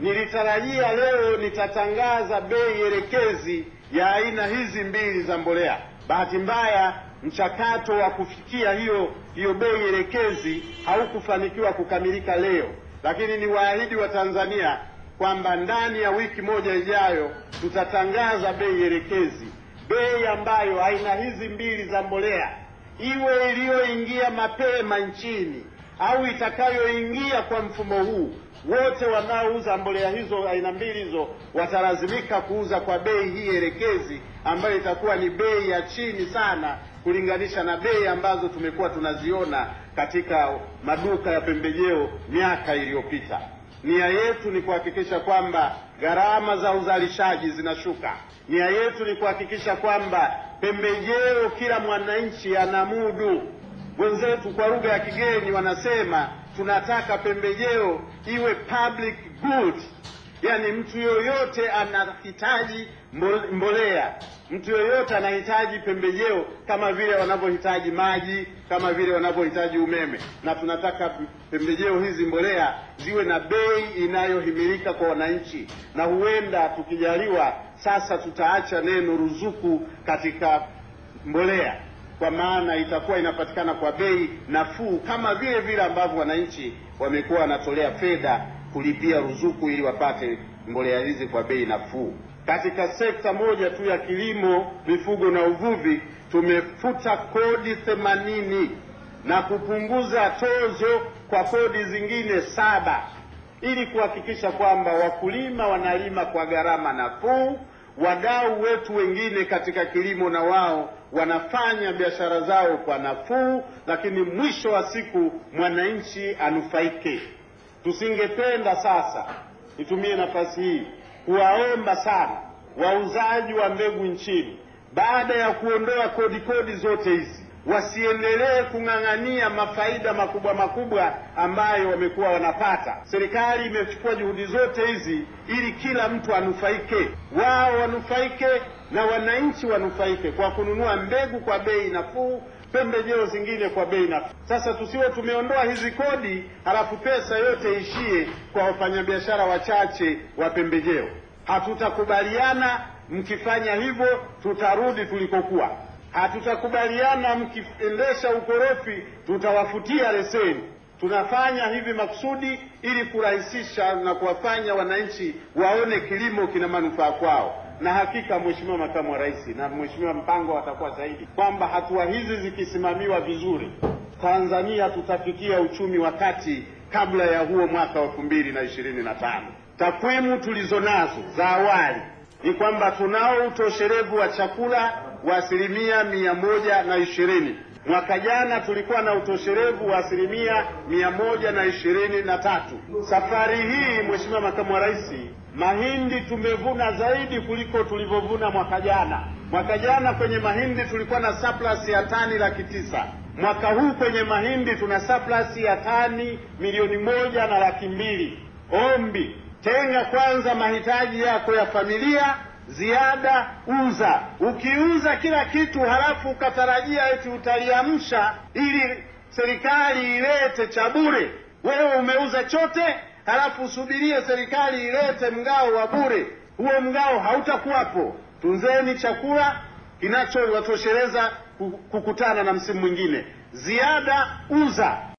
nilitarajia leo nitatangaza bei elekezi ya aina hizi mbili za mbolea. Bahati mbaya mchakato wa kufikia hiyo hiyo bei elekezi haukufanikiwa kukamilika leo, lakini ni waahidi wa Tanzania kwamba ndani ya wiki moja ijayo tutatangaza bei elekezi, bei ambayo aina hizi mbili za mbolea, iwe iliyoingia mapema nchini au itakayoingia kwa mfumo huu, wote wanaouza mbolea hizo aina mbili hizo watalazimika kuuza kwa bei hii elekezi ambayo itakuwa ni bei ya chini sana kulinganisha na bei ambazo tumekuwa tunaziona katika maduka ya pembejeo miaka iliyopita. Nia yetu ni kuhakikisha kwamba gharama za uzalishaji zinashuka. Nia yetu ni kuhakikisha kwamba pembejeo kila mwananchi anamudu. Wenzetu kwa lugha ya kigeni wanasema tunataka pembejeo iwe public good, yani mtu yoyote anahitaji mbolea, mtu yoyote anahitaji pembejeo kama vile wanavyohitaji maji, kama vile wanavyohitaji umeme, na tunataka pembejeo hizi mbolea ziwe na bei inayohimilika kwa wananchi, na huenda tukijaliwa sasa tutaacha neno ruzuku katika mbolea kwa maana itakuwa inapatikana kwa bei nafuu kama vile vile ambavyo wananchi wamekuwa wanatolea fedha kulipia ruzuku ili wapate mbolea hizi kwa bei nafuu. Katika sekta moja tu ya kilimo, mifugo na uvuvi, tumefuta kodi themanini na kupunguza tozo kwa kodi zingine saba ili kuhakikisha kwamba wakulima wanalima kwa gharama nafuu wadau wetu wengine katika kilimo na wao wanafanya biashara zao kwa nafuu, lakini mwisho wa siku mwananchi anufaike. Tusingependa sasa, nitumie nafasi hii kuwaomba sana wauzaji wa mbegu nchini, baada ya kuondoa kodi kodi zote hizi wasiendelee kung'ang'ania mafaida makubwa makubwa ambayo wamekuwa wanapata. Serikali imechukua juhudi zote hizi ili kila mtu anufaike, wao wanufaike na wananchi wanufaike kwa kununua mbegu kwa bei nafuu, pembejeo zingine kwa bei nafuu. Sasa tusiwe tumeondoa hizi kodi halafu pesa yote ishie kwa wafanyabiashara wachache wa pembejeo. Hatutakubaliana. Mkifanya hivyo, tutarudi tulikokuwa. Hatutakubaliana mkiendesha ukorofi, tutawafutia leseni. Tunafanya hivi makusudi ili kurahisisha na kuwafanya wananchi waone kilimo kina manufaa kwao, na hakika Mheshimiwa Makamu wa Rais na Mheshimiwa Mpango watakuwa zaidi kwamba hatua hizi zikisimamiwa vizuri, Tanzania tutafikia uchumi wa kati kabla ya huo mwaka wa elfu mbili na ishirini na tano. Takwimu tulizo nazo za awali ni kwamba tunao utosherevu wa chakula wa asilimia mia moja na ishirini. Mwaka jana tulikuwa na utosherevu wa asilimia mia moja na ishirini na tatu. Safari hii Mheshimiwa Makamu wa Rais, mahindi tumevuna zaidi kuliko tulivyovuna mwaka jana. Mwaka jana kwenye mahindi tulikuwa na surplus ya tani laki tisa. Mwaka huu kwenye mahindi tuna surplus ya tani milioni moja na laki mbili. Ombi, tenga kwanza mahitaji yako ya familia ziada uza. Ukiuza kila kitu halafu ukatarajia eti utaliamsha ili serikali ilete cha bure, wewe umeuza chote, halafu usubirie serikali ilete mgao wa bure, huo mgao hautakuwapo. Tunzeni chakula kinachowatosheleza kukutana na msimu mwingine. Ziada uza.